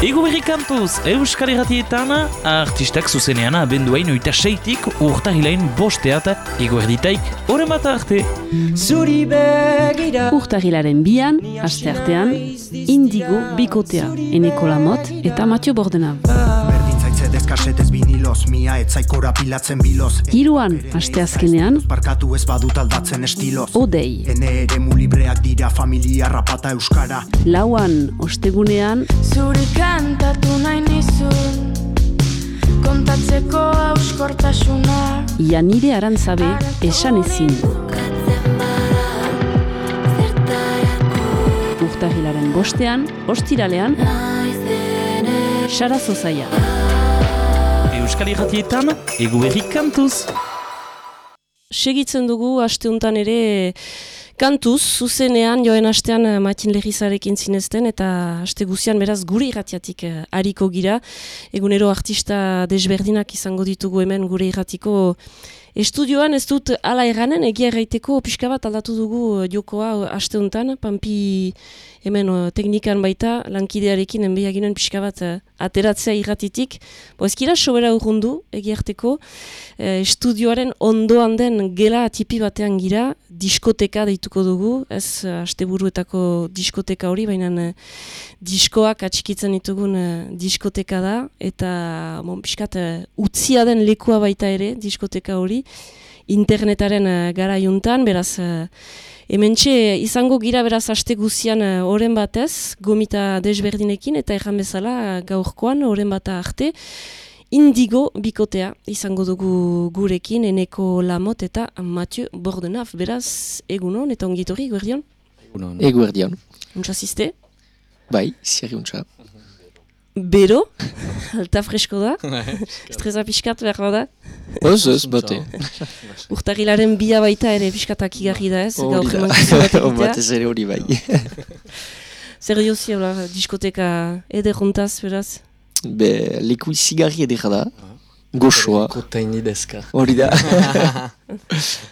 Ego berri kantuz, Euskal Herratietan, artistak zuzenean abenduain oita seitik urtahilain bosteat Ego erditaik horren bat arte. Zuri begira Urtagilaren bian, aste artean, indigo bikotea, eneko lamot eta Matio Bordena. Berdintzaitze deskasetez biniloz, mia etzaikora pilatzen biloz Hiruan, aste azkenean, Barkatu ez badut aldatzen estiloz odei. Ene ere mulibreak dira familia rapata euskara. Lauan, ostegunean, Zuri kantatu nahi nizun Kontatzeko auskortasuna ia nire arantzabe esan ezin. Urtagilaren bostean, ostiralean, Sara Zozaia. Euskal Herratietan, Ego kantuz. segitzen dugu asteuntan ere kantuz, zuzenean joen astean eh, Matin Legizarekin zinezten eta aste guzian beraz gure irratiatik eh, hariko gira. Egunero artista desberdinak izango ditugu hemen gure irratiko estudioan ez dut ala erranen egia erraiteko pixka bat aldatu dugu eh, jokoa asteuntan, pampi hemen eh, teknikan baita lankidearekin enbeiaginen pixka bat eh, ateratzea irratitik. Bo ezkira sobera urrundu egiarteko eh, estudioaren ondoan den gela tipi batean gira, diskoteka deituko dugu, ez eh, asteburuetako diskoteka hori, baina eh, diskoak atxikitzen ditugun eh, diskoteka da, eta bon, pixkat eh, utzia den lekua baita ere diskoteka hori, internetaren uh, gara juntan, beraz uh, hementxe izango gira beraz aste guzian uh, oren batez, gomita desberdinekin, eta erran bezala uh, gaurkoan oren bata arte, Indigo bikotea izango dugu gurekin, eneko lamot eta Mathieu Bordenaf, beraz egunon eta ongitorri, guerdion, Eguerdian, untsaziste, bai, zirriuntza. Bero, alta fresko da, estresa pixkat behar da, Oz, oz, bate. urtagilaren bia baita ere pixkatak igarri da ez, gaur egitea. Batez ere hori bai. Zer jozi, hola, diskoteka eder juntaz, beraz? Be, leku zigarri edera da. Goxoa, Kotaini deska. hori da.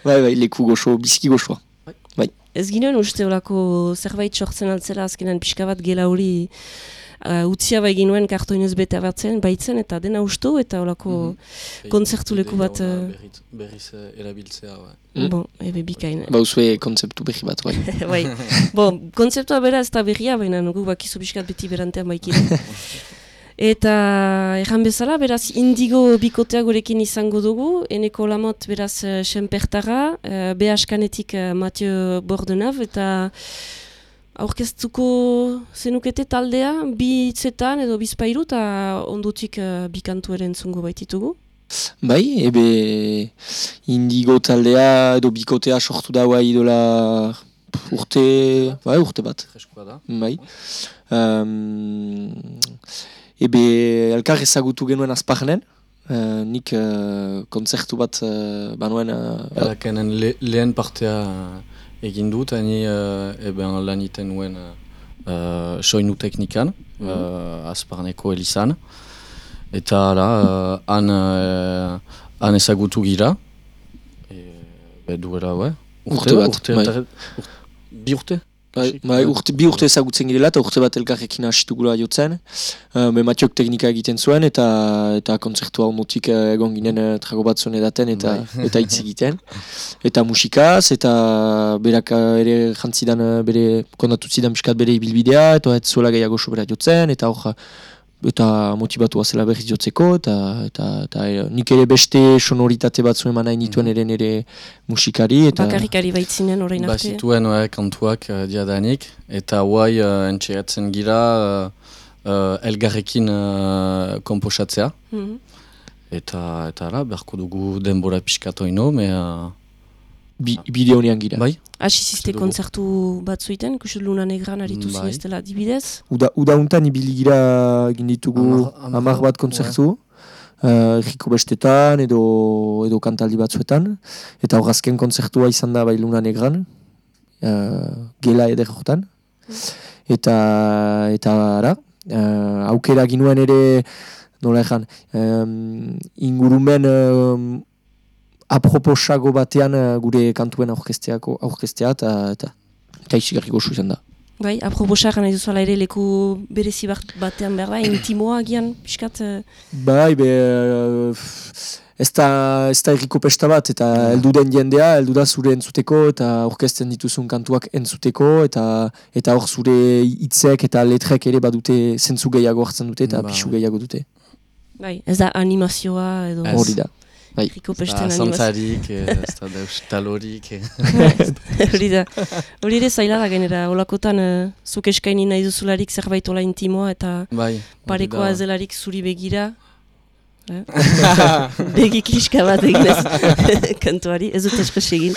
bai, bai, leku goxo, biziki goxoa. Ez ginen uste olako zerbait sortzen altzela azkenan pixka bat gela hori uh, utzia bai ginuen kartoinez bete abertzen, baitzen eta dena ustu eta olako kontzertu leku bat, eh, Berriz, berriz eh, erabiltzea, bai. Mm. bon, ebe bikain. Ba, uzue kontzeptu berri bat, bai. bai. Bon, kontzeptua bera ez da berria, baina nugu bakizu pixkat beti berantean baikide. Eta erran bezala, beraz, indigo bikotea gurekin izango dugu, eneko lamot beraz eh, senpertara, uh, behaskanetik uh, Mathieu Bordenav, eta aurkeztuko zenukete taldea, bi hitzetan edo bizpairu, eta ondutik uh, bikantu ere entzungo baititugu. Bai, ebe indigo taldea edo bikotea sortu da bai idola urte, bai, urte bat. Freskoa da. Bai. Um, ebe elkar ezagutu genuen azparnen, uh, nik uh, kontzertu bat uh, banuen... Uh, Elakenen le, lehen partea egin dut, ani uh, eben lan iten nuen uh, soinu teknikan, uh, azparneko elizan. Eta ala, uh, han, uh, han ezagutu gira. E, be duela, ue. Urte bat, urte, bai. bi urte? Bai, bai, urte, bi urte ezagutzen girela eta urte bat elkarrekin hasitugula jotzen. Uh, be Matiok teknika egiten zuen eta eta kontzertua ondotik uh, egon ginen uh, trago bat zuen edaten eta eta hitz egiten. Eta musikaz eta berak ere jantzidan bere kontatu zidan pixkat bere ibilbidea eta ez zuela gehiago sobera jotzen eta hor eta motibatua zela berriz jotzeko eta, eta, eta eh, nik ere beste sonoritate batzu eman nahi nituen ere nire musikari eta Bakarrikari baitzinen orain Ba, arte. zituen uh, kantuak uh, diadanik, eta guai uh, entxegatzen gira uh, uh, elgarrekin uh, komposatzea. Mhm. Eta, eta ala, beharko dugu denbora pixkatoino, me... Uh, bi, bide honean gira. bai? Hasi ziste kontzertu batzuiten, ikusi luna negran aritu Bai. zineztela dibidez. Uda, uda untan ibili gira egin ditugu bat kontzertu. Uh, Erriko bestetan edo, edo kantaldi batzuetan. Eta hor azken kontzertua izan da bai Luna Negran. Uh, gela eder hortan. Eta, eta ara, uh, aukera ginuen ere, nola ezan, um, ingurumen um, aproposago batean uh, gure kantuen aurkesteako aurkestea eta eta eta izigarri gozu izan da. Bai, aproposa nahi duzuala ere leku berezi bat- batean behar da, intimoa agian, pixkat, eh, Bai, be, uh, ez da, ez da erriko pesta bat, eta heldu den jendea, heldu da zure entzuteko, eta orkesten dituzun kantuak entzuteko, eta eta hor zure hitzek eta letrek ere badute zentzu gehiago hartzen dute, eta Ba. pisu gehiago dute. bai, ez da animazioa edo. Hori da. Da animazioa. zantzarik, eh, ez da deus talorik. eh. Hori da. Hori ere zaila da gainera, olakotan uh, zuk eskaini nahi duzularik zerbait ola intimoa eta Bai. parekoa da. ez delarik zuri begira. Eh? Begi kliska bat egin ez kantuari, ez dut asko egin.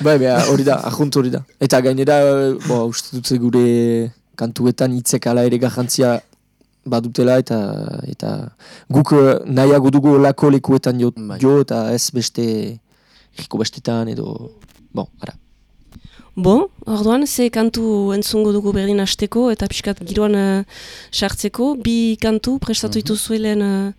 Bai, beha, hori da, ahunt hori da. Eta gainera, bo, uste dut gure kantuetan hitzek ala ere garrantzia badutela eta eta guk eh, nahiago dugu olako lekuetan jo, Bai. jo eta ez beste riko bestetan edo, bon, ara. Bo, orduan, ze kantu entzungo dugu berdin hasteko eta pixkat giroan eh, sartzeko, bi kantu prestatu lehen uh,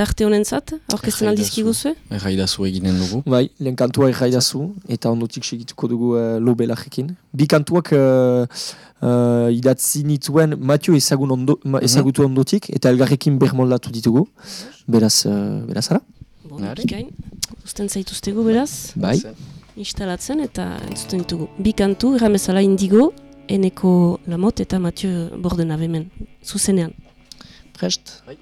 tarte honentzat, aurkezten Jaidazu. aldizkigu zue? Erraidazu eginen dugu. Bai, lehen kantua erraidazu eta ondotik segituko dugu uh, lo belajekin. Bi kantuak uh, uh, idatzi nituen Matio ezagun ondo, ma, ezagutu ondotik eta elgarrekin bermoldatu ditugu. Beraz, uh, beraz ara? Bo, Ari. bikain, usten zaituztegu beraz, Bai. instalatzen eta entzuten ditugu. Bi kantu, erramezala indigo, eneko lamot eta Mathieu Bordenabemen, zuzenean. Prest? Bai.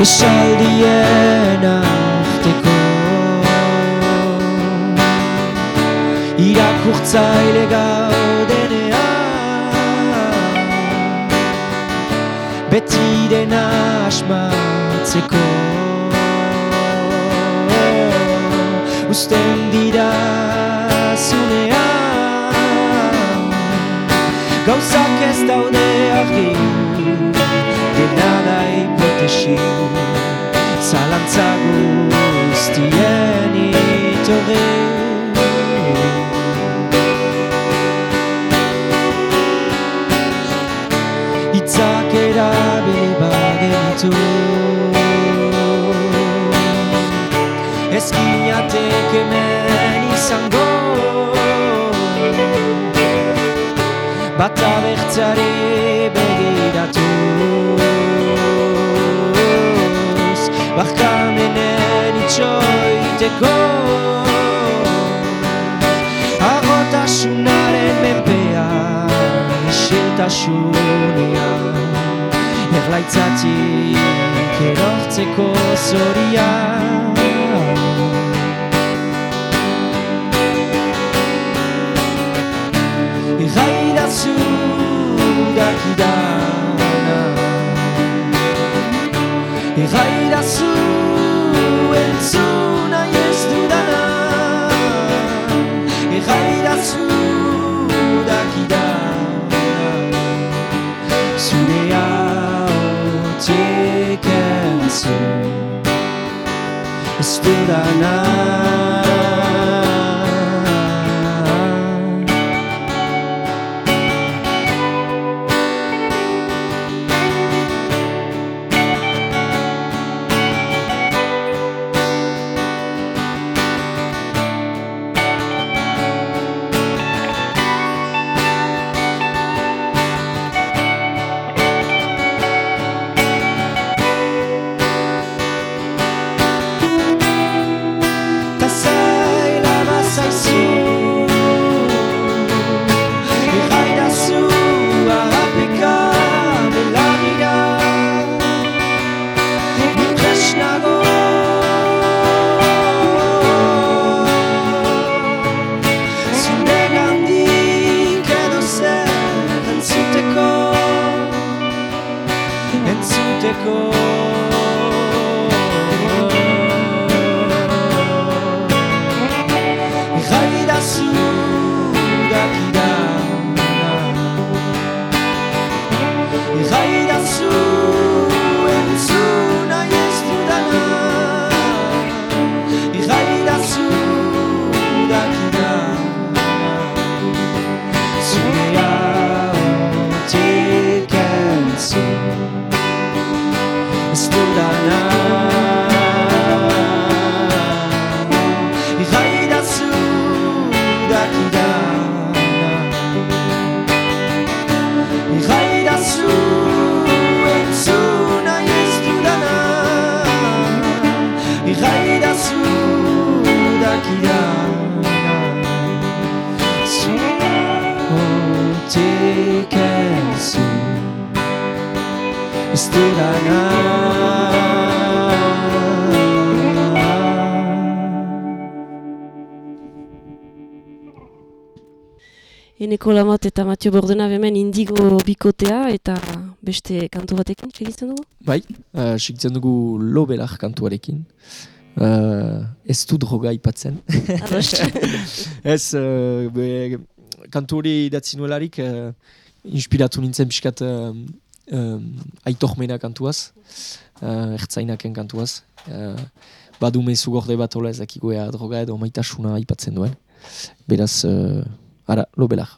Esaldien arteko Irakurtzaile gaudenean. Beti dena asmatzeko. Usten dira zunean Gauzak ez daude argi hipotesi Zalantza guztien itorre Itzak erabili bagenitu Ez ginatek hemen izango. Bata bertzare begiratuz Barkamenen itxoiteko Agotasunaren menpean Isiltasunean. Erlaitzatik erortzeko zorian. Irraidazu dakidana Irraidazu entzuna ez dudana Irraidazu dakidana Zure hautik entzun Ez dudana Matio Bordena bemen indigo bikotea eta beste kantu batekin segitzen dugu? Bai, uh, segitzen dugu lobelar kantuarekin. Uh, ez du droga ipatzen. Ez, uh, be, kantu hori idatzi nuelarik, uh, inspiratu nintzen pixkat uh, um, aitor mena kantuaz, uh, ertzainaken kantuaz. Uh, badu mezu gorde bat hola ezakikoea droga edo maitasuna aipatzen duen. Beraz, uh, ara, lobelar.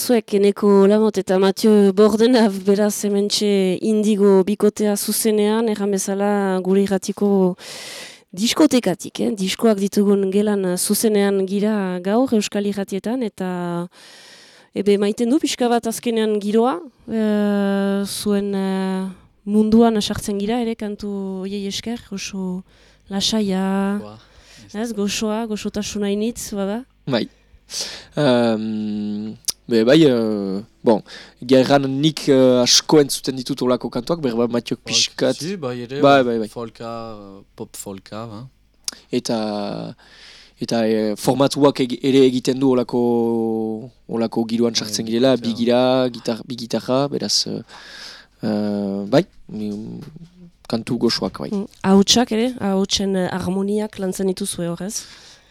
Bazuek, eneko lamot eta Matio Bordena beraz hementxe indigo bikotea zuzenean, erran bezala gure irratiko diskotekatik, eh? diskoak ditugun gelan zuzenean gira gaur Euskal Irratietan, eta ebe maiten du pixka bat azkenean giroa, e, zuen e, munduan sartzen gira ere kantu oiei esker, oso lasaia, ez, goxoa, goxotasuna initz, bada? Bai. Um, be, bai, uh, bon, gerran nik uh, asko entzuten ditut olako kantuak, berba Matiok pixkat. Si, bai ere, Bai, bai, bai. folka, uh, pop folka, ba. Eta, eta e, formatuak eg- ere egiten du olako, olako giroan sartzen Bai, girela, bi gira, gitar, bi gitarra, beraz, uh, bai, mm, kantu goxoak, bai. Mm, Ahotsak ere, ahotsen eh, harmoniak lantzen dituzue horrez.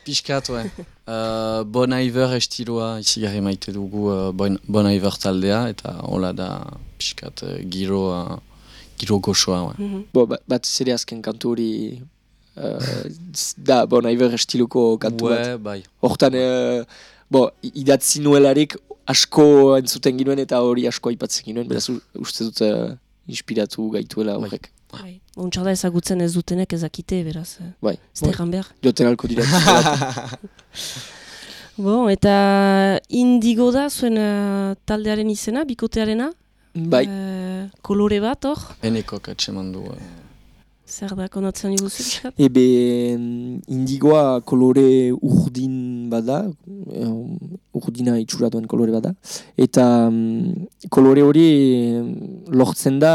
Piskat, ouais. uh, bon Iver estiloa izigarri maite dugu uh, bon, bon Iver taldea, eta hola da piskat uh, giro, uh, giro goxoa, ouais. Mhm. Bo, ba, bat zede azken kantu hori uh, da, bon, Iver estiluko kantu bat. Ouais, bai. Hortan, uh, bo, idatzi nuelarik asko entzuten ginuen eta hori asko aipatzen ginuen, beraz uste dut uh, inspiratu gaituela Bai. horrek. Bai. Untxar da ezagutzen ez dutenek ezakite, beraz. eh, Bai. Ez da erran behar. Joten alko dira. Bon, eta indigo da zuen eh, taldearen izena, bikotearena? bai, Eh, kolore bat, hor? Eneko katseman du. Uh, Zer da, konatzen iguzu pixkat? Ebe mm, indigoa kolore urdin bada, eh, urdina itxura duen kolore bada, eta mm, kolore hori mm, lortzen da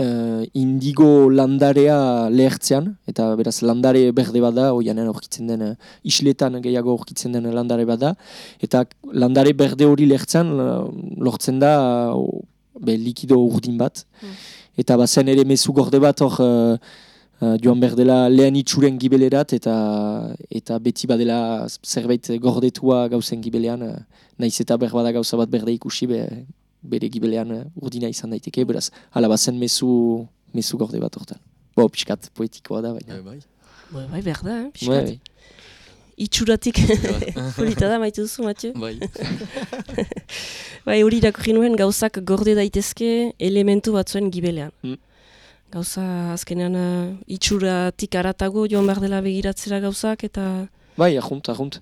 eh, indigo landarea lehertzean, eta beraz landare berde bada, oianen aurkitzen den, eh, isletan gehiago aurkitzen den landare bada, eta landare berde hori lehertzean eh, lortzen da o, be, likido urdin bat, eta bazen ere mezu gorde bat hor uh, uh, joan behar dela lehen itxuren gibelerat eta eta beti badela zerbait gordetua gauzen gibelean uh, naiz eta behar bada gauza bat berde ikusi be, bere gibelean uh, urdina izan daiteke, beraz, hala bazen mezu, mezu gorde bat hortan. Bo, pixkat poetikoa da, baina. bai. Bai, bai, behar da, eh, Bai, pixkat. bai. Itxuratik, polita da, maite duzu, Mathieu? Bai. Bai, hori irakurri nuen gauzak gorde daitezke elementu batzuen gibelean. Mm. Gauza azkenean uh, itxuratik aratago joan behar dela begiratzera gauzak eta Bai, ahunt, ahunt.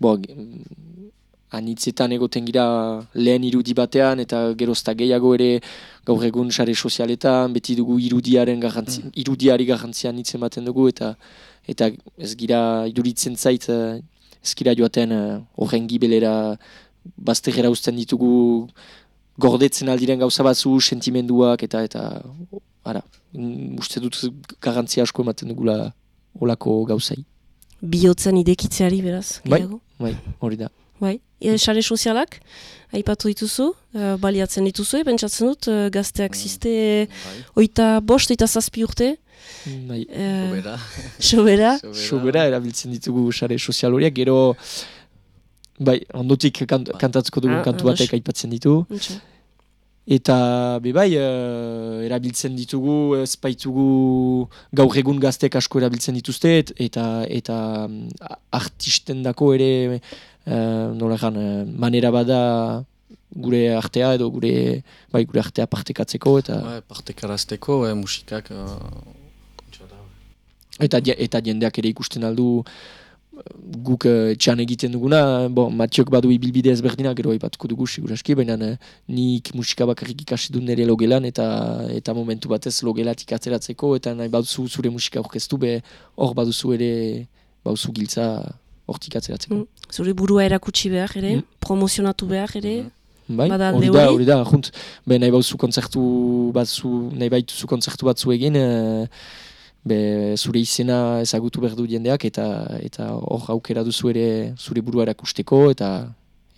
Bo, mm, anitzetan egoten gira lehen irudi batean eta gerozta gehiago ere gaur egun sare sozialetan, beti dugu irudiaren garrantzi, irudiari garrantzia anitzen ematen dugu eta eta ez gira iduritzen zait eh, ez gira joaten eh, horren gibelera bazterera uzten ditugu gordetzen aldiren gauza batzu, sentimenduak eta eta ara, mm, uste dut garrantzia asko ematen dugula olako gauzai. bihotzen idekitzeari beraz. Bai. gehiago. Bai, hori da. Bai. E, sare sozialak, aipatu dituzu, uh, baliatzen dituzu, e, pentsatzen dut, uh, gazteak ziste Bai. oita bost, oita zazpi urte, Bai. uh, Sobera. sobera, sobera erabiltzen ditugu sare sozial horiek, gero bai, ondotik kant, Bai. kantatuko dugu Ah, kantu batek aipatzen ditu. Eta be bai, eh, erabiltzen ditugu, ez baitugu gaur egun gaztek asko erabiltzen dituzte, et- eta eta mm, artisten dako ere uh, nola egan, eh, manera bada gure artea edo gure bai gure artea partekatzeko eta Bai, partekarazteko, eh, musikak... Uh, Eta, eta jendeak ere ikusten aldu eh, guk etxean egiten duguna, bon, Matiok badu ibilbide ezberdina, gero aipatuko dugu siguraski, baina eh, nik musika bakarrik ikasi dut nire logelan, eta eta momentu batez logelatik ateratzeko, eta nahi baduzu zure musika orkestu, be hor baduzu ere baduzu giltza hortik ateratzeko. Mm. Zure burua erakutsi behar ere, Mm. promozionatu behar ere, Bai, Bada alde hori da, hori? da, junt, be nahi bauzu kontzertu batzu, nahi baituzu kontzertu batzu egin, eh, be zure izena ezagutu behar du jendeak, eta eta hor aukera duzu ere zure burua erakusteko, eta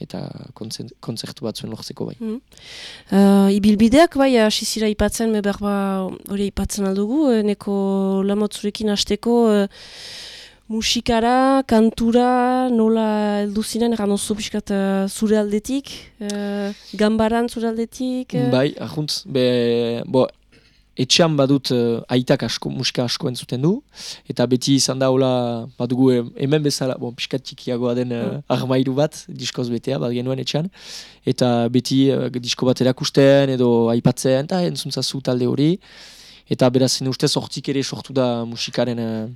eta kontzertu batzuen lortzeko bai. Uh, ibilbideak bai hasi zira ipatzen, behar ba hori ipatzen aldugu, eh, neko lamotzurekin hasteko eh, musikara, kantura, nola heldu zinen, eran oso pixkat eh, zure aldetik, uh, gambaran zure aldetik. eh? Bai, ahunt, be, bo, etxean badut eh, aitak asko, musika asko entzuten du, eta beti izan da hola, badugu eh, hemen bezala, bon, pixkat txikiagoa den uh, armairu bat, diskoz betea, bat genuen etxean, eta beti uh, disko bat erakusten edo aipatzen, eta entzuntzazu talde hori, eta beraz zene ustez hortik ere sortu da musikaren eh,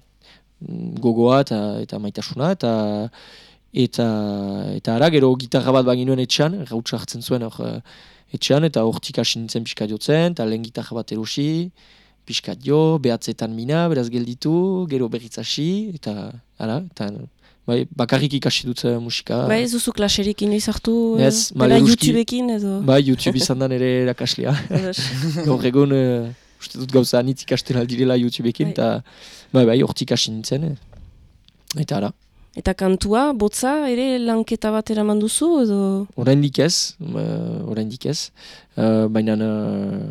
gogoa eta, eta maitasuna, eta eta eta ara gero gitarra bat baginuen etxean, rautsa hartzen zuen hor eh, etxean, eta hortik hasi nintzen pixka jotzen, eta lehen gitarra bat erosi, pixka jo, behatzetan mina, beraz gelditu, gero berriz hasi, eta ara, eta bai, bakarrik ikasi dut eh, musika. Bai, ez duzu klaserik inoiz hartu, eh, Ez, dela maleruski. YouTubeekin edo... Bai, YouTube izan da nire erakaslea. Gaur egun, eh, uste dut gauza anitz ikasten aldirela YouTubeekin, Bai. eta bai, bai, hortik hasi nintzen. eh. Eta ara, Eta kantua, botza, ere lanketa bat eraman duzu, edo... oraindik ez, uh, oraindik ez, uh, baina uh,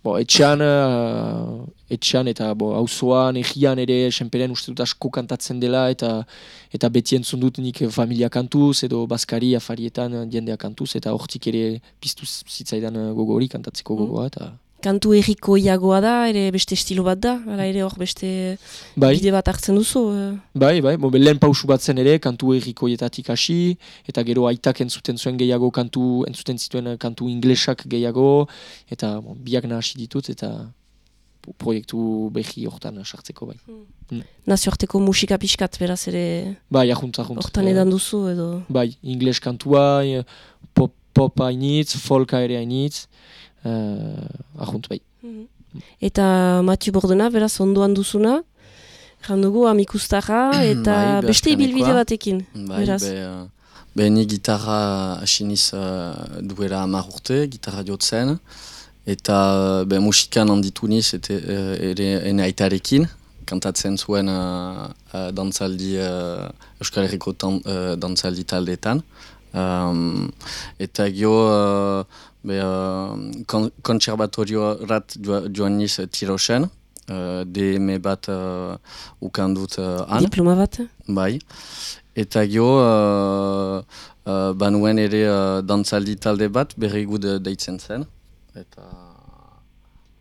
bo, etxean, uh, etxean eta bo, auzoan, egian ere, senperen uste dut asko kantatzen dela, eta eta beti entzun dut nik familia kantuz, edo baskari afarietan jendea kantuz, eta hortik ere piztu zitzaidan gogo hori kantatzeko gogoa, eta Kantu erriko iagoa da, ere beste estilo bat da, hala ere hor beste bai. bide bat hartzen duzu. eh. Bai, bai, bo, lehen pausu bat zen ere, kantu errikoietatik hasi, eta gero aitak entzuten zuen gehiago kantu, entzuten zituen eh, kantu inglesak gehiago, eta bo, biak nahasi ditut, eta pro- proiektu behi hortan sartzeko bai. nazioarteko musika pixkat beraz ere Bai, ahunt, ahunt. hortan edan duzu edo... Bai, ingles kantua, eh, pop, pop hainitz, folka ere hainitz, uh, ahunt bai. Mhm. Eta Mathieu Bordena, beraz, ondoan duzuna, jandugu amikustarra eta Bai, beste ibilbide batekin. Bai, beraz. be, uh, be ni gitarra asiniz uh, duela hamar urte, gitarra jotzen, eta be, musikan handitu niz ete, uh, ere ene aitarekin, kantatzen zuen uh, uh, dantzaldi, uh, Euskal Herriko tan, uh, dantzaldi taldeetan. Um, eta gio, uh, be, uh, kon kontserbatoriorat joa- joan niz uh, tirosen, uh, DM bat uh, ukan dut uh, han. Diploma bat. Bai. Eta gio, uh, uh, banuen ere uh, dantzaldi talde bat, berri gud deitzen zen. Eta,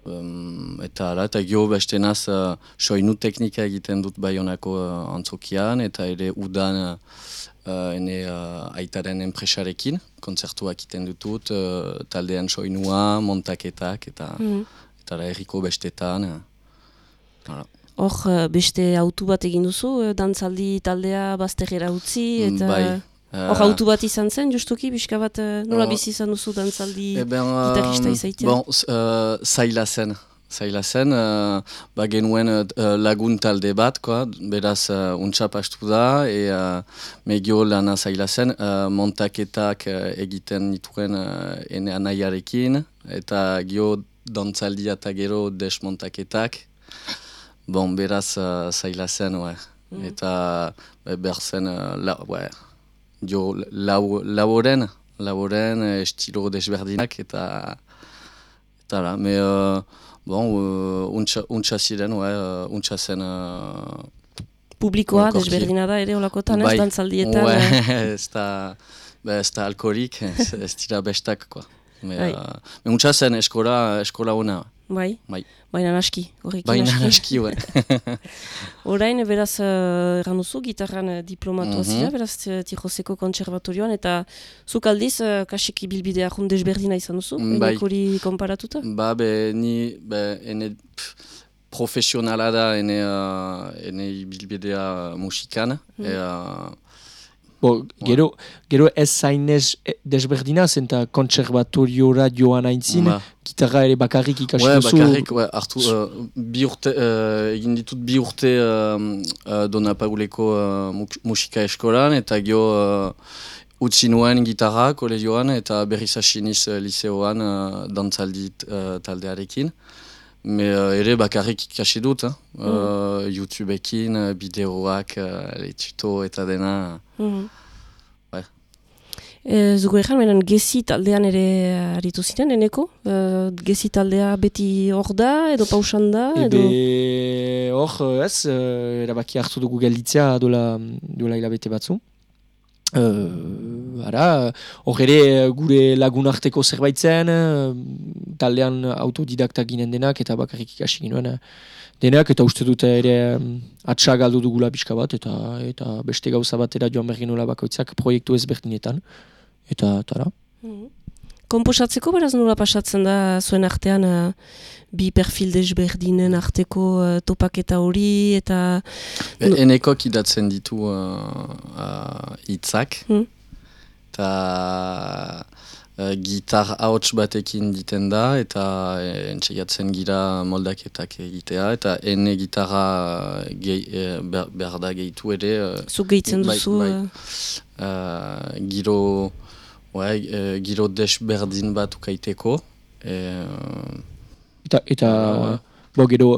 um, eta ala, eta gio beste naz, uh, soinu teknika egiten dut baionako uh, antzokian, eta ere udan uh, ene uh, aitaren enpresarekin, kontzertuak egiten ditut, uh, taldean soinua, montaketak, eta, Mhm. eta ala, herriko bestetan. Uh, ala. Hor, eh, beste autu bat egin duzu, eh, dantzaldi taldea bazterrera utzi, eta... Bai. Hor, Uh, autu bat izan zen, justuki, pixka bat, eh, nola bizi izan duzu dantzaldi... Eh ben, gitarrista euh, izaitea. Bon, s- euh, zaila zen. Zaila zen, uh, ba genuen uh, lagun talde bat, koa, beraz uh, untsa pastu da, e uh, megio lana zaila zen, uh, montaketak uh, egiten nituen uh, ene anaiarekin, eta gio dantzaldia eta gero desmontaketak, bon, beraz uh, zaila zen, ouais. eta be, behar zen, uh, la, ouais. Jo lau, lauren, lauren eh, estilo desberdinak eta eta la, me uh, bon, uh, untxa, untxa ziren, ouais, uh, untxa zen uh, Publikoa, desberdina da ere olakotan, bai. ez dantzaldietan. Ouais, eh, ez da, be, ez da alkoholik, ez, ez dira bestak, quoi. Bai. uh, me untxa zen eskola, eskola ona, Bai, bai. baina aski, horrekin Baina aski. aski, ouais. Orain, beraz, uh, erran duzu, gitarran uh, diplomatua Mhm. zira, beraz, uh, Tijoseko kontserbatorioan, eta zuk aldiz, uh, kasik ibilbidea jun desberdina izan duzu, Mm, bai. enek hori konparatuta? Ba, be, ni, be, ene, pff, profesionala da ene, uh, ene ibilbidea musikan. Mm. E, uh, Bo, gero, gero ez zainez e, desberdina zen eta kontserbatoriora joan aintzin, ba, gitarra ere bakarrik ikasi ouais, duzu. bakarrik, ouais, hartu, uh, bi urte, uh, egin ditut bi urte uh, uh, Dona Paguleko uh, mu- musika eskolan, eta gio uh, utzi nuen gitarra kolegioan, eta berriz hasi niz uh, liceoan uh, dantzaldi uh, taldearekin. Me uh, ere bakarrik ikasi dut, eh? uh, YouTubeekin, uh, bideoak, uh, tuto eta dena. Mhm. Bai. E, Zugo ezan, menan gezi taldean ere aritu ziren, eneko? E, gezi taldea beti hor da, edo pausan da, edo... Ebe, hor, ez, eh, erabaki hartu dugu gelditzea dola, dola hilabete batzu. Uh, ara, hor ere gure lagun arteko zerbait zen, eh, taldean autodidakta ginen denak eta bakarrik ikasi ginuen eh, denak eta uste dute ere um, atxa galdu dugula pixka bat eta eta beste gauza batera joan behar genuela bakoitzak proiektu ezberdinetan. Eta, eta ara. Mhm. Komposatzeko beraz nola pasatzen da zuen artean eh, bi perfil desberdinen arteko eh, topaketa hori eta E, No. enekok idatzen ditu uh, uh, hitzak, Hmm. eta uh, gitar ahots batekin diten da, eta e, entsegatzen gira moldaketak egitea, eta ene gitarra gehi, e, ber- behar da gehitu ere, uh, zuk gehitzen Bai, duzu... bai. eh, uh, giro, ouais, uh, giro desberdin bat ukaiteko, e, uh, Eta, eta Ah, bo gero,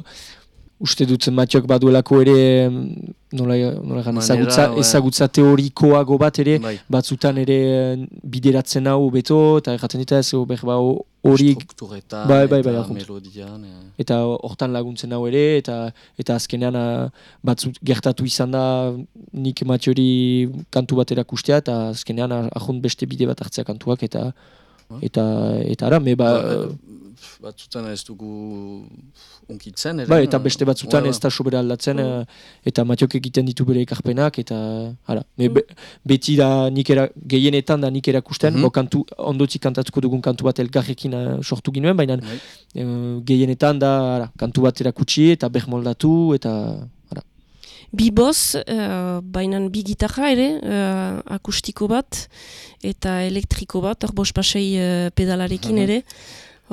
uste dut Matiok baduelako ere, mm, nola, nola Manera, ezagutza, ezagutza teorikoago bat ere, bai, batzutan ere eh, bideratzen hau beto, eta erraten dita ez, ba, ho- hori, strukturetan Bai, bai, bai, eta argunt. melodian. E, eta hortan laguntzen hau ere, eta eta azkenean ah, batzut gertatu izan da nik Matiori kantu bat erakustea, eta azkenean ah, ahont beste bide bat hartzea kantuak, eta eta eta ara, me ba, Ba, batzutan ez dugu unkitzen ere. Ba, eta beste batzutan Bai, ez da sobera aldatzen, eh, eta Matiok egiten ditu bere ekarpenak, eta ara. Me, be, beti da nik era, gehienetan da nik erakusten, Mhm. bo kantu, ondotik kantatuko dugun kantu bat elgarrekin eh, sortu ginuen, baina Bai. eh, gehienetan da ara, kantu bat erakutsi eta bermoldatu, eta. Bi boz, uh, bainan bi gitarra ere, eh, akustiko bat eta elektriko bat, hor bost pasei eh, pedalarekin ere.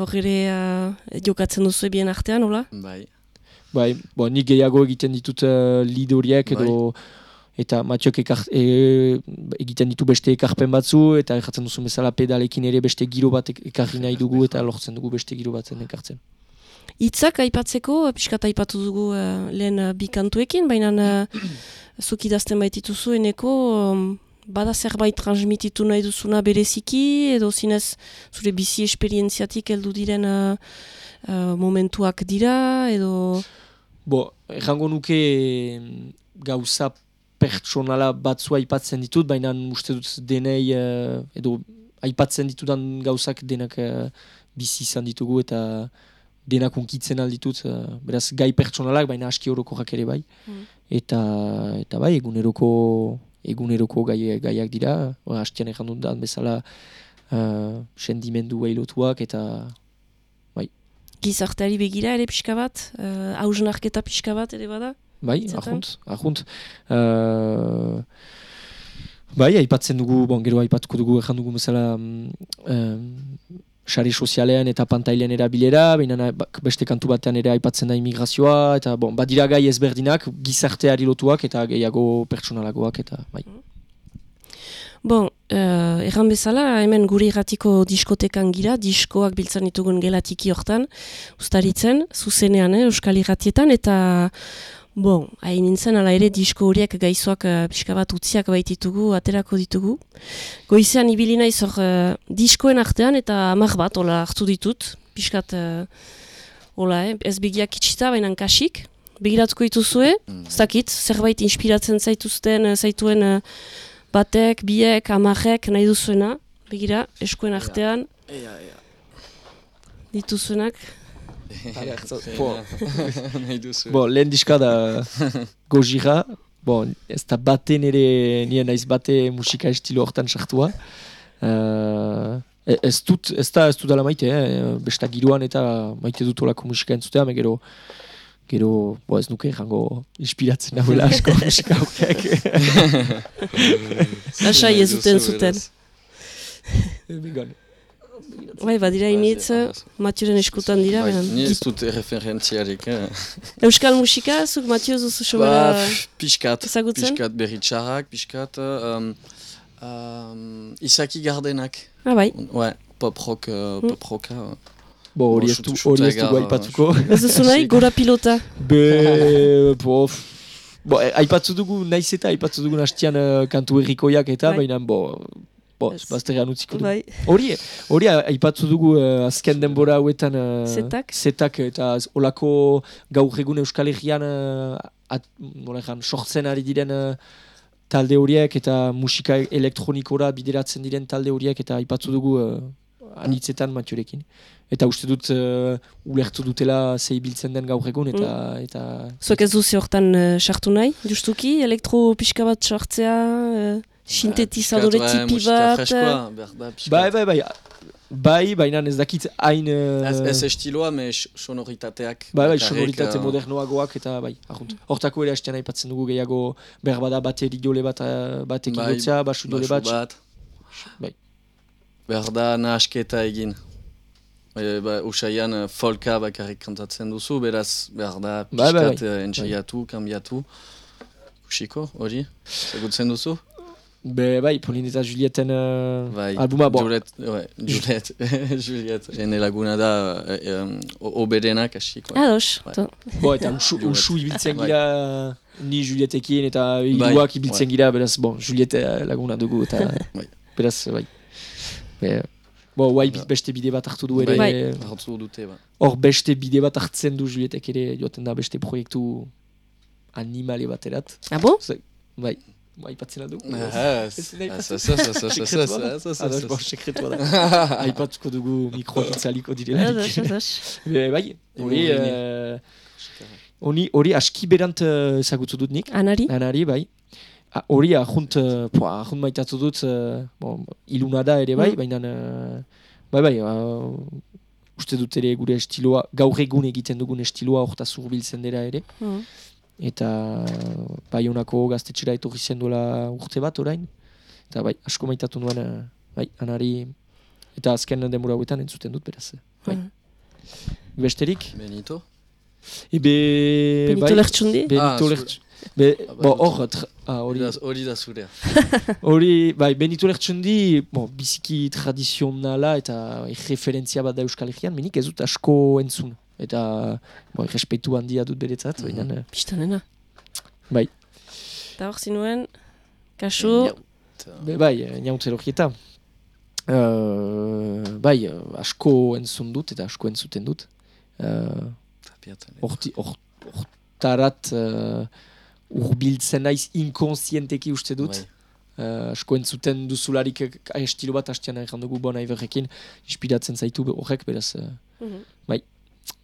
hor ere uh, jokatzen duzu ebien artean, hola? Bai. Bai, bo, nik gehiago egiten ditut uh, horiek edo eta Matiok ekar, e, egiten ditu beste ekarpen batzu eta erratzen duzu bezala pedalekin ere beste giro bat ek- ekarri nahi dugu eta lortzen dugu beste giro batzen ekartzen. Itzak aipatzeko, pixkat aipatu dugu uh, lehen uh, bi kantuekin, baina uh, zuk idazten baitituzu eneko um, bada zerbait transmititu nahi duzuna bereziki, edo zinez zure bizi esperientziatik heldu diren uh, uh, momentuak dira, edo... Bo, errango nuke em, gauza pertsonala batzu aipatzen ditut, baina uste dut denei, eh, edo aipatzen ditudan gauzak denak eh, bizi izan ditugu eta denak unkitzen alditut, uh, beraz gai pertsonalak, baina aski orokorrak ere bai. Mm. Eta, eta bai, eguneroko eguneroko gai, gaiak dira, Ba, hastian erran dut bezala uh, sendimendu lotuak eta Gizarteari begira ere pixka bat, uh, hausnarketa pixka bat ere bada? Bai, ahunt, ahunt. Uh, bai, aipatzen dugu, bon, gero aipatuko dugu, erran dugu bezala, mm, um, sare sozialean eta pantailean erabilera, baina na- bak- beste kantu batean ere aipatzen da immigrazioa, eta bon, badira gai ezberdinak, gizarteari lotuak eta gehiago pertsonalagoak, eta bai. Bon, uh, erran bezala, hemen gure irratiko diskotekan gira, diskoak biltzen ditugun gelatiki hortan, ustaritzen, zuzenean, eh, euskal irratietan, eta, bon, hain nintzen, ala ere, disko horiek gaizoak uh, pixka bat utziak baititugu, aterako ditugu. Goizean ibili naiz hor uh, diskoen artean, eta hamar bat, hola hartu ditut, pixkat, uh, hola, eh, ez begiak itxita, baina kasik, begiratuko dituzue, ez dakit, zerbait inspiratzen zaituzten, eh, zaituen eh, batek, biek, amarrek, nahi duzuena, begira, eskuen artean, Ea, ea. dituzuenak. Bo, Nahi duzu. bo, lehen diska da gojira, bon, ez da baten ere, nien naiz bate musika estilo hortan sartua. Uh, ez dut, ez da, ez dut dala maite, eh? besta giroan eta maite dut olako musika entzutea, me gero, gero, bo ez nuke jango inspiratzen nahuela asko musika horrek. Lasai ez duten zuten. Bigon. Bai, badira initz, Matioren eskutan dira, Bai, ni ez dut referentziarik. Eh. Euskal musika, zuk Matio duzu Ba, sobera pff, pixkat, ezagutzen? pixkat berritxarrak, pixkat, um, um, Isaki Gardenak. Ah, bai. Ouais, pop rock, uh, Mm. pop rocka. Bo, hori Bo, ez du, hori ez shootegar, dugu aipatuko. Ez duzu nahi, gora pilota. Be, bo, f- bo, eh, aipatzu dugu, naiz eta aipatzu dugu hastian uh, kantu errikoiak eta, Bai. baina, bo, bo, Ez. bazterrean utziko dugu. Bai. Hori, hori aipatzu dugu uh, azken denbora hauetan uh, Zetak? zetak eta z- olako gaur egun Euskal Herrian uh, at, sortzen ari diren uh, talde horiek eta musika elektronikora bideratzen diren talde horiek eta aipatzu dugu uh, anitzetan matiorekin. Eta uste dut uh, ulertu dutela zei biltzen den gaur egun eta... eta Zuek ez duzu hortan eh, sartu nahi, justuki, elektro pixka bat sartzea, uh, sintetizadore ouais, tipi bat. berda, pixkat. Bai, bai, bai. Bai, baina ez dakit hain... Uh, Ez, ez estiloa, me sonoritateak. Bai, bai, sonoritate uh, modernoagoak eta bai, ahunt. Hortako ere hastean aipatzen dugu gehiago behar bada bateri jole bat, uh, batekin Bai, jotzea, basu jole bat. bat. Bai. Behar da nahasketa egin. E, ba, usaian eh, folka bakarrik kantatzen duzu, beraz behar da Bai, bai, bai. pixkat eh, entsaiatu, kambiatu. Kusiko, hori? Zagutzen duzu? Be, bai, Pauline eta Julieten uh, Bai. albuma, bo, Juliet, ouais, Juliet, Juliet. Ene laguna da, eh, um, oberenak hasiko. Ados, Bai. to. bo, eta usu, Juliet. usu ibiltzen Bai. gira ni Julietekin eta Bai, hiruak ibiltzen gira, beraz, bon, Juliet eh, laguna dugu eta Bai. beraz, bai. Be, bo, guai beste bide bat hartu du ere. Bai. Hartzu dute, ba. Hor beste bide bat hartzen du Julietek ere joaten da beste proiektu animale baterat. Ah bon? Bai, patzen du. Ez ez, nahi ez, patu. ez, ez, ez, ez, ez, Sekretua da? Aipatuko dugu mikroitzaliko direla. Ados, ados. Be, bai, hori, hori, hori aski berant eh, ezagutu dut nik, Anari? anari, bai. Ah, Hori ahunt, poa, ahunt maitatu dut, eh, bon, iluna da ere bai, Mm. baina, bai, bai, uh, uste dut ere gure estiloa, gaur egun egiten dugun estiloa hortaz urbiltzen dira ere. Mm. Eta bai honako gaztetxera etorri zen duela urte bat orain. Eta bai, asko maitatu nuen, eh, bai, anari Eta azken demora hauetan entzuten dut, beraz. Bai. Mm. Besterik? Benito? Ebe... Benito bai, Lertxundi? Benito Ah, Lertxundi. Be, Ah, bo, bai, hor, ah, hori, Hori da- hori da zurea. hori, bai, Benito Lertxundi, bon, biziki tradizionala eta referentzia bat da Euskal Herrian, menik ez dut asko entzun. Eta, bon, respetu handia dut beretzat, Mhm. baina, eh, Pistanena. Bai. Eta hor zinuen, kasu, Be, bai, eh, niautze logieta. Uh, bai, eh, asko entzun dut eta asko entzuten dut. Uh, Hortarat uh, urbiltzen naiz inkonsienteki uste dut. Bai. Uh, asko entzuten duzularik eh, estilo bat hastean erran dugu bona iberrekin inspiratzen zaitu horrek beraz. Uh, Mhm. bai,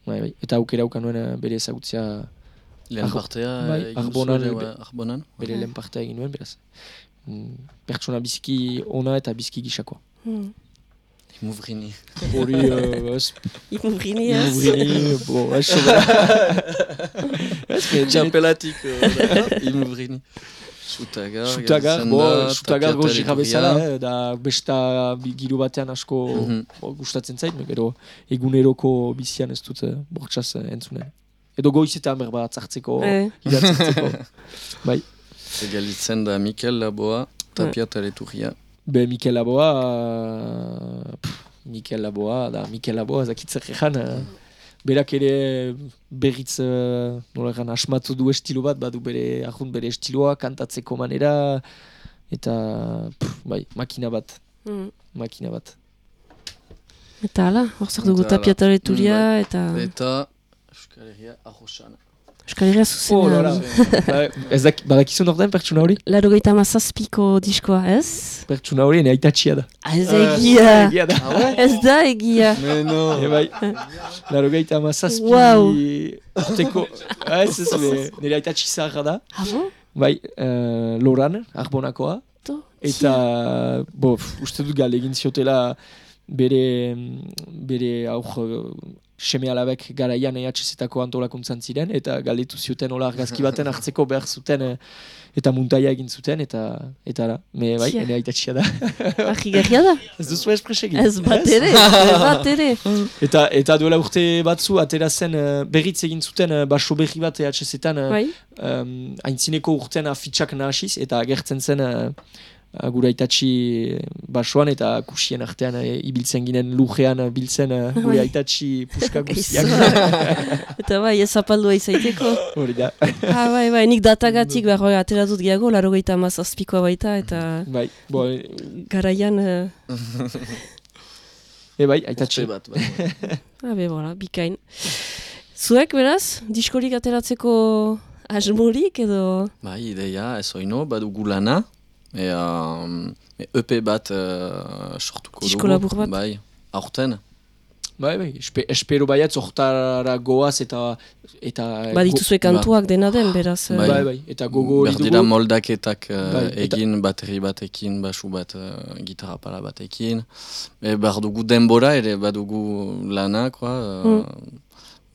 bai. Eta aukera ukan nuen bere ezagutzea Lehen Ar- partea bai, Arbonan ere, be- bai, Arbonan? bere Mhm. lehen partea egin nuen beraz. Mm, pertsona biziki ona eta biziki gisakoa. hmm. Imuvrini. Hori, uh, ez imubrini ez? Imubrini, bo, ez sobera. Ez, me- Txapelatik. eh, Imuvrini. Sutagar. Sutagar, bo, da, sutagar gozira bezala, eh, da besta giru batean asko Mhm. bo, gustatzen zait, gero eguneroko bizian ez dut eh, bortxaz eh, entzunen. Edo goizetan berba atzartzeko, Eh. idatzartzeko. bai, Egalitzen da Mikel Laboa, Tapia Teleturria. be Mikel Laboa, uh, pff, Mikel Laboa, da Mikel Laboa ezakitzer egan, uh, berak ere berriz, uh, nola egan, asmatu du estilo bat, badu bere, ahun bere estiloa, kantatzeko manera, eta, pff, bai, makina bat, Hmm. makina bat. Eta hala, hor zer dugu Eta hala. tapiatareturia Mm, eta Eta Euskal Herria. Euskal Herria Oh, zuzenean. Ba, ez dak, badakizun orden pertsuna hori? Laro gaita mazazpiko diskoa, ez? Pertsuna hori ene aitatxia da. Ah, ez egia. Egia da. Ez da egia. Mais non. E bai, laro gaita amazazpi... Wow. Urteko... Ah, ez ez, nire aitatxi zaharra da. Ah, bon? Bai, uh, Loran, Arbonakoa. To? Eta, bo, uste dut gal egin ziotela bere, bere aur seme alabek garaian EHZ-etako antolakuntzan ziren, eta galdetu zioten hola argazki baten hartzeko behar zuten, eh, eta muntaia egin zuten, eta, eta da, me bai, ene aitatxia da. Ahigarria da? ez duzu espresegin. Ez bat ere, ez bat ere. Eta, eta duela urte batzu, atera zen, eh, berriz egin zuten eh, baso berri bat EHZ-etan, Bai? um, haintzineko urtean afitxak nahasiz, eta agertzen zen uh, gura aitatxi basoan, eta kusien artean eh, ibiltzen ginen lujean biltzen uh, gure Bai. aitatxi puska guztiak. Eta bai, ez zapaldua izaiteko. Hori da. Ah, bai, bai, nik datagatik behar bai, atera dut gehiago, laro gaita mazazpikoa baita, eta Bai, bo, e, garaian, uh, e bai, aitatxi. Etxe bat. bai. ah, be, voilà, bikain. Zuek, beraz, diskorik ateratzeko asmorik edo... Bai, ideia, ez oino, badugu lana. E, um, e, EP bat uh, sortuko dugu. Disko labur bat. Bai, aurten. Bai, bai, espe, espero baiat zortara goaz eta... eta Badituzue kantuak dena den, beraz. eh, Bai, bai, bai, eta gogo hori Berdira dugu. moldaketak uh, Bai, eta- egin, bateri batekin, basu bat, uh, gitarra pala batekin. E, behar dugu denbora ere, badugu lana, koa, uh,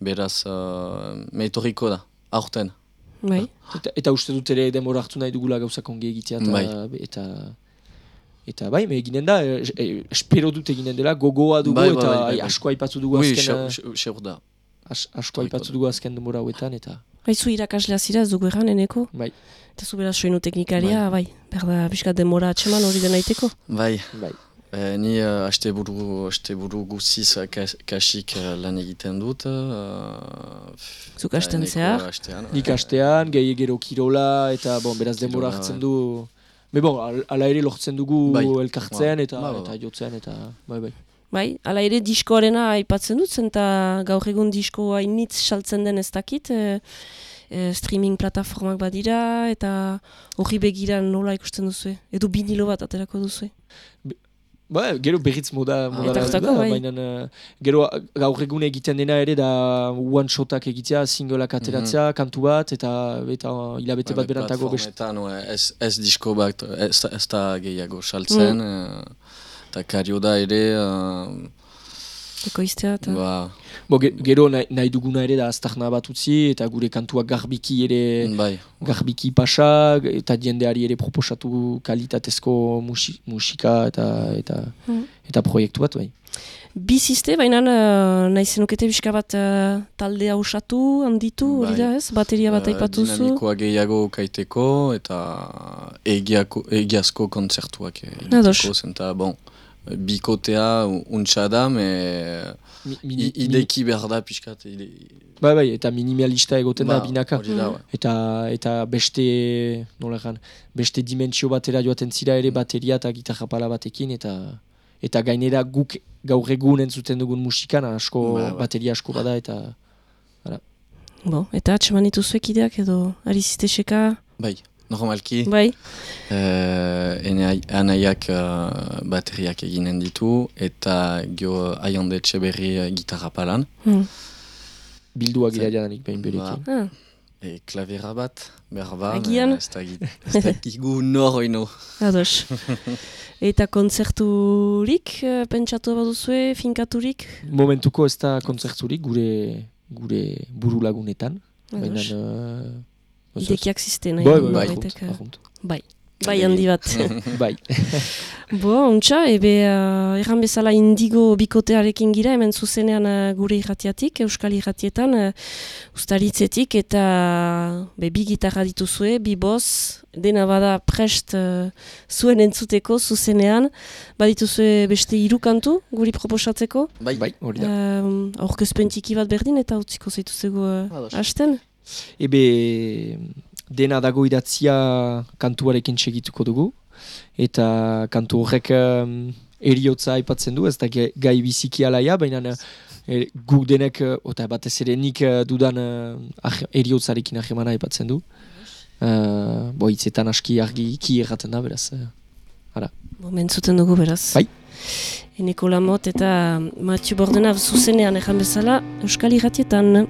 beraz, uh, metoriko da, aurten. Bai. Eta, eta uste dut ere denbora hartu nahi dugula gauzak ongi egitea eta, Bai. eta eta bai, me eginen da, e, e, espero dut eginen dela, gogoa dugu Bai, bai, eta bai, bai, ai, bai. asko aipatu dugu Ui, azken, eh, seur- seur da. as, asko aipatu dugu azken denbora hauetan eta Baizu irakaslea zira, ez dugu erran eneko. bai, Eta zu beraz soinu teknikaria, bai. Berda, biskat demora atxeman hori denaiteko. Bai, bai. E, ni uh, asteburu, asteburu guziz uh, kas, kasik uh, lan egiten dut. Uh, Zuk hasten zehar. hastean, Nik bai. astean, gehi gero kirola eta bon, beraz denbora hartzen bai. du Me bon, al- ala ere lortzen dugu Bai. elkartzen Ba, eta, ba, ba, ba. eta jotzen eta bai bai. Bai, ala ere diskoarena aipatzen dut, zen eta gaur egun disko hainitz saltzen den ez dakit, e, e, streaming plataformak badira, eta hori begira nola ikusten duzue. Edo binilo bat aterako duzue. Ba, gero berriz moda, moda Eta hortako, bai. baina eh, gero gaur egun egiten dena ere da one shotak egitea, singleak ateratzea, kantu bat, eta eta hilabete bat berantago beste. platformetan, ue, ez, ez disko bat, ez, ez da gehiago saltzen, Mm. eh, eta kario da ere, uh, ekoiztea eta... Ba, Bo, ge- gero nahi, nahi duguna ere da aztarna bat utzi, eta gure kantuak garbiki ere bai, garbiki pasa, eta jendeari ere proposatu kalitatezko musi, musika eta eta, Mm. eta proiektu bat, bai. Bi ziste, baina uh, nahi zenukete pixka bat uh, taldea usatu, handitu, hori Bai. da ez? Bateria bat eh, aipatu zu. dinamikoa gehiago kaiteko eta egiako, egiazko kontzertuak egiteko, zenta, bon, bikotea untsa da, me Mi, mini, ideki behar da pixkat. Ide, bai, bai, eta minimalista egoten da Ba, binaka. hori da, bai. Eta, eta beste, nola egan, beste dimentsio batera joaten zira ere bateria eta gitarra pala batekin, eta eta gainera guk gaur egun entzuten dugun musikan asko, Ba, ba. bateria asko bada, eta Bo, eta atseman dituzuek ideak edo ari ziteseka, Bai, normalki. bai? Uh, ene anaiak uh, bateriak eginen ditu eta gio aiande etxeberri uh, gitarra palan. Hmm. bildua gira jadanik behin berekin. Ah, E klavera bat, behar ba, Agian? ez dakigu nor oino. ados. eta kontzerturik, eh, pentsatu baduzue, finkaturik, Momentuko ez da kontzerturik gure gure buru lagunetan. Baina, uh. Idekiak ziste, nahi Bai, bai, bai, eh, bai. Bai handi bat. bai. Bo, ontsa, ebe uh, erran bezala indigo bikotearekin gira, hemen zuzenean uh, gure irratiatik, euskal irratietan, uh, ustaritzetik, eta be, bi gitarra dituzue, bi boz, dena bada prest uh, zuen entzuteko zuzenean, badituzue beste hiru kantu guri proposatzeko, Bai, bai, hori da. aurkezpen txiki bat berdin, eta utziko zaituzegu uh, Ados. hasten. Ebe dena dago idatzia kantuarekin segituko dugu. Eta kantu horrek um, eriotza aipatzen du, ez da gai biziki alaia, baina e, guk denek, eh, eta batez ere nik eh, dudan uh, eriotzarekin ahemana aipatzen du. Uh, bo, hitzetan aski argi iki erraten da, beraz. eh. Bo, mentzuten dugu beraz. Bai. Eneko Lamot eta Mathieu Bordenav zuzenean erran bezala euskal irratietan.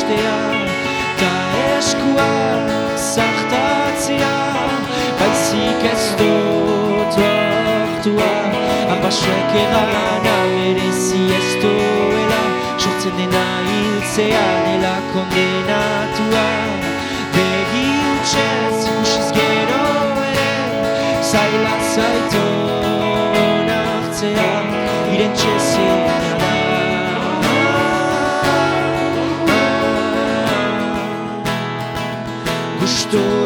Ustea Ta eskua zartatzea Baizik ez dut lortua Apasoek erana merezi ez duela Sortzen dena hiltzea dela kondenatua door.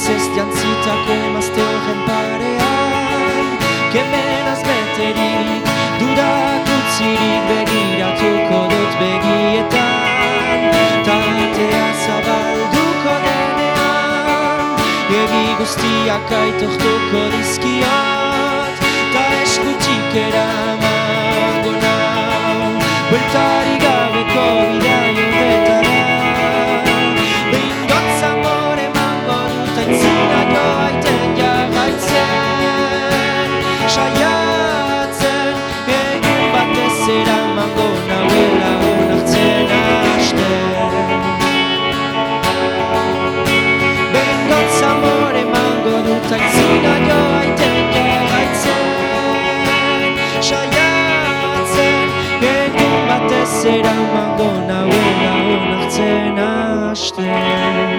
Bihotzako emazte horren parean Kemenaz beterik Dudak utzirik begiratuko dut begietan Tatea zabalduko denean Egi guztiak aitortuko dizkiat Ta eskutik eramango nau Bueltari Saiatzen egun batez eramango nauela onartzen hasten. Behin gotz amore emango dut aintzinago aiten jarraitzen Saiatzen egun batez eramango nauela onartzen hasten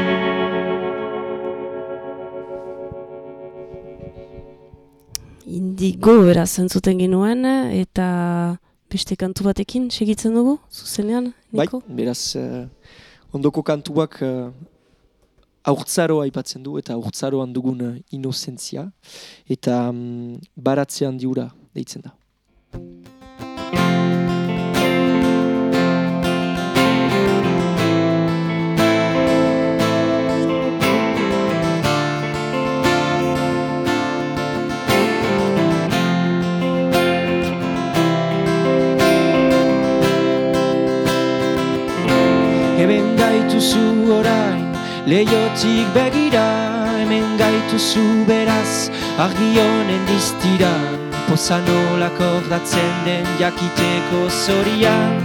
Indigo beraz entzuten genuen eta beste kantu batekin segitzen dugu, zuzenean, Bai, Niko? beraz, eh, ondoko kantuak uh, aurtzaro aipatzen du, eta aurtzaroan dugun uh, inozentzia, eta um, baratzean diura deitzen da. Leiotik begira Hemen gaituzu beraz, argi honen diztira. Poza nola kordatzen den jakiteko zorian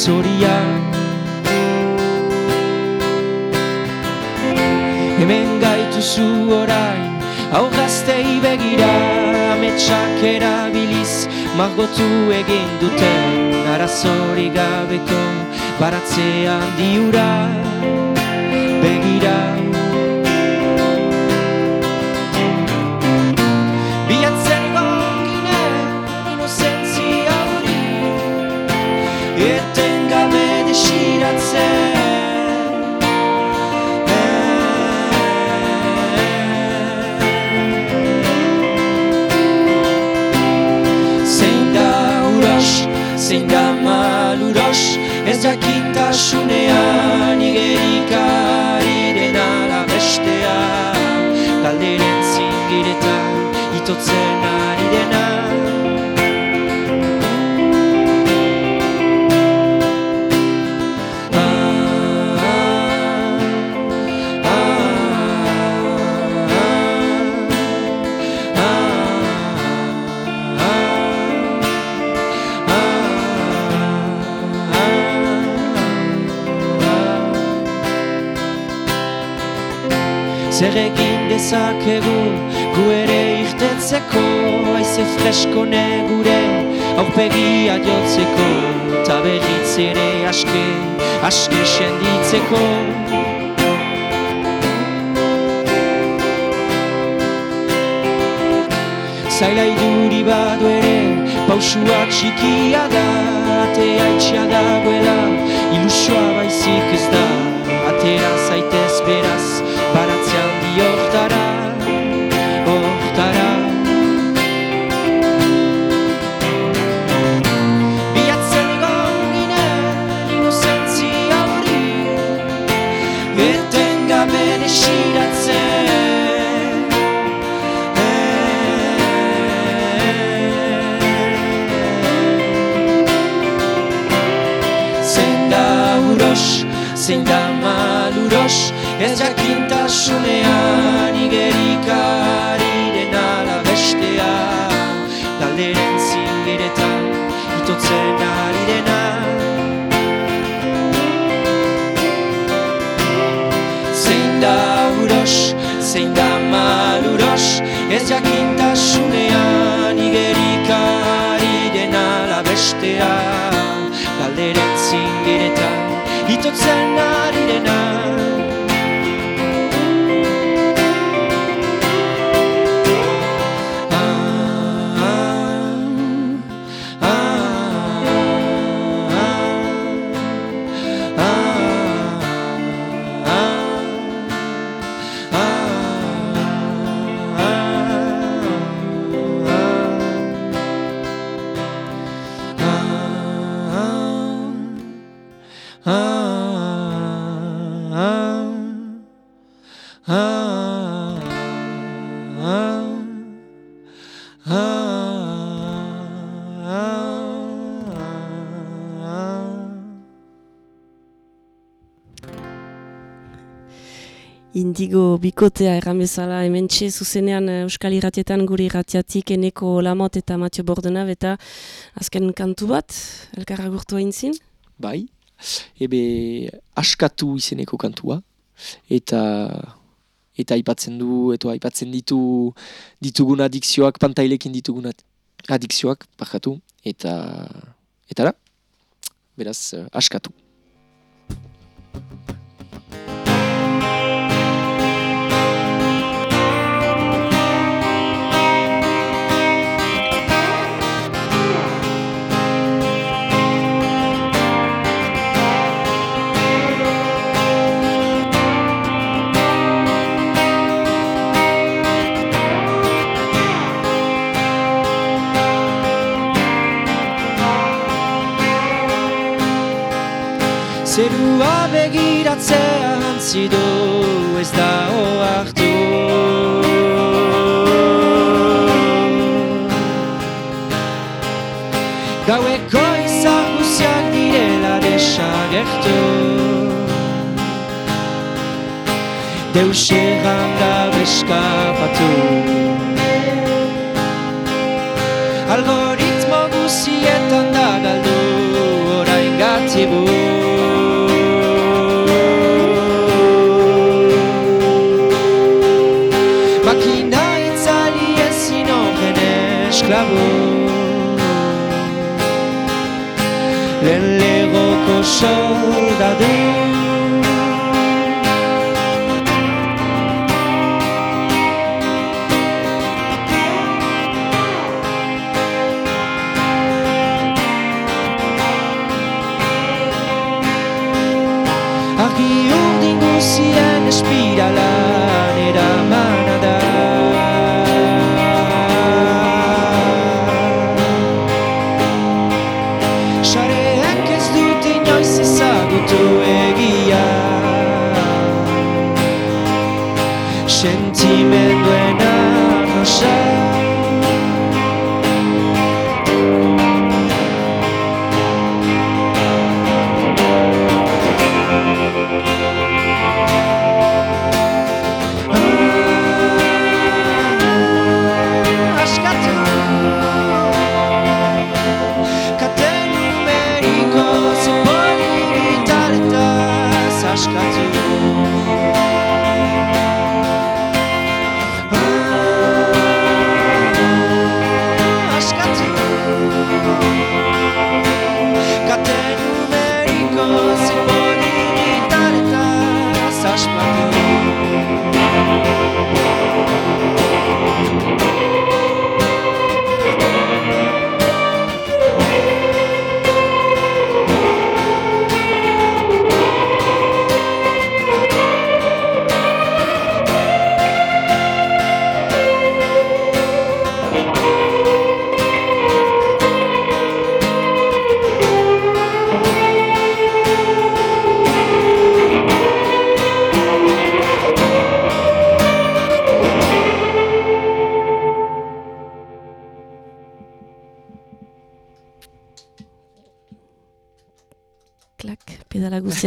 Zorian Hemen gaituzu orain, aurraztei begira Ametsak erabiliz, margotu egin duten Arazori gabeko, baratzean diura Jakintasunean igerikari dena da bestea. Galderen zingiretan itotzen Zer egin dezakegu gu ere irtetzeko Aize fresko negure aurpegia jotzeko Ta berriz ere aske, aske senditzeko. Zaila iduri badu ere, pausua txikia da Atea itxia dagoela, ilusioa baizik ez da zein da maluros Ez jakintasunean igerikari dena la bestea Galderen zingiretan itotzen ari dena. Zein da uros, zein da maluros Ez jakintasunean igerikari dena la bestea itotzen ari dena Ah, indigo bikotea erran bezala hemen txe zuzenean eh, Euskal Irratietan guri irratiatik eneko lamot eta Matio Bordenab eta azken kantu bat, elkarra gurtu aintzin. Bai, ebe askatu izeneko kantua, eta eta aipatzen du, eta aipatzen ditu ditugun adikzioak, pantailekin ditugun ad- adikzioak, parkatu, eta eta da, beraz, eh, askatu. Zerua begiratzea hantzi du ez da oartu Gaueko izan guziak direla desagertu. Deus erran gabe eskapatu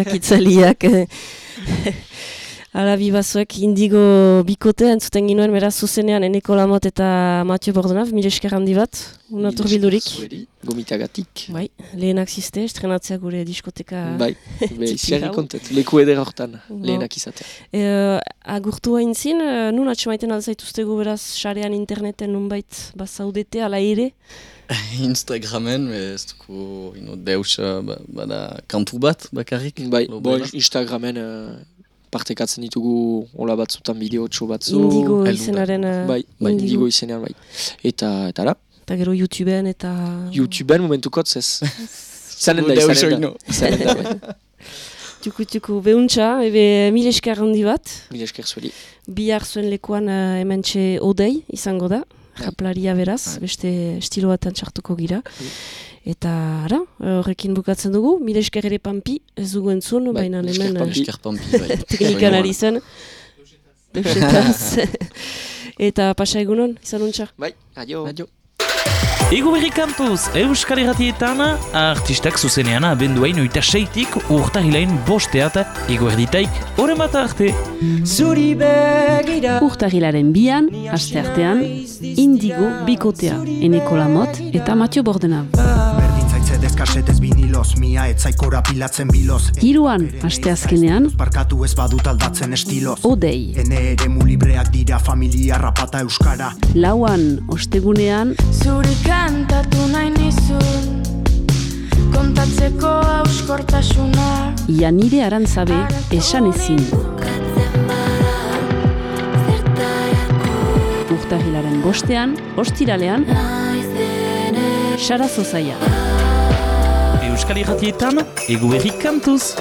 guziak itzaliak. Ala bibazuek indigo bikotea entzuten ginuen, beraz zuzenean eneko lamot eta Matio Bordonav, mile esker handi bat, unatur bildurik. Gomitagatik. Bai, lehenak ziste, estrenatzea gure diskoteka. Bai, hau. kontet, leku eder hortan, Bo. lehenak izatea. E, agurtu haintzin, e, nun atxemaiten alzaituztegu beraz, sarean interneten nunbait bazaudete, ala ere? Instagramen, ez duko ino, deus uh, ba- bada kantu bat bakarrik. Bai, bo. Instagramen uh, partekatzen ditugu hola batzutan bideotxo batzu. Indigo izenaren... Bai, bai, indigo izenean, bai. Eta, eta da, Eta gero YouTubeen eta... YouTubeen momentukotz ez. Izanen da, izanen da. bai. Tuku, tuku, behuntza, ebe mil esker handi bat, Mila esker zueli. bihar zuen lekuan uh, hementxe odei izango da, japlaria beraz, beste estilo batan txartuko gira. Eta, ara, horrekin bukatzen dugu, mil esker ere pampi, ez dugu entzun, Bai, baina mil hemen Pampi. Esker pampi, bai. teknikan ari zen. Deusetaz. Eta pasa egunon, izan untxa. Bai, adio. Adio. Ego berri kantuz, Euskal Herratietan, artistak zuzenean abenduain oita seitik urtahilain bosteat, ego erditaik, horren bat arte. Zuri begira bian, aste artean, indigo bikotea, eneko lamot eta Matio Bordena. Deskasetez biniloz Mia etzaikora pilatzen biloz Hiruan, aste azkenean, Barkatu ez badut aldatzen estiloz odei. Ene ere mulibreak dira familia rapata euskara. Lauan, ostegunean, Zuri kantatu nahi nizun Kontatzeko auskortasuna ia nire arantzabe esan ezin. Urtagilaren bostean, ostiralean, Sara Zozaia. Euskal Herratietan, ego berri kantuz.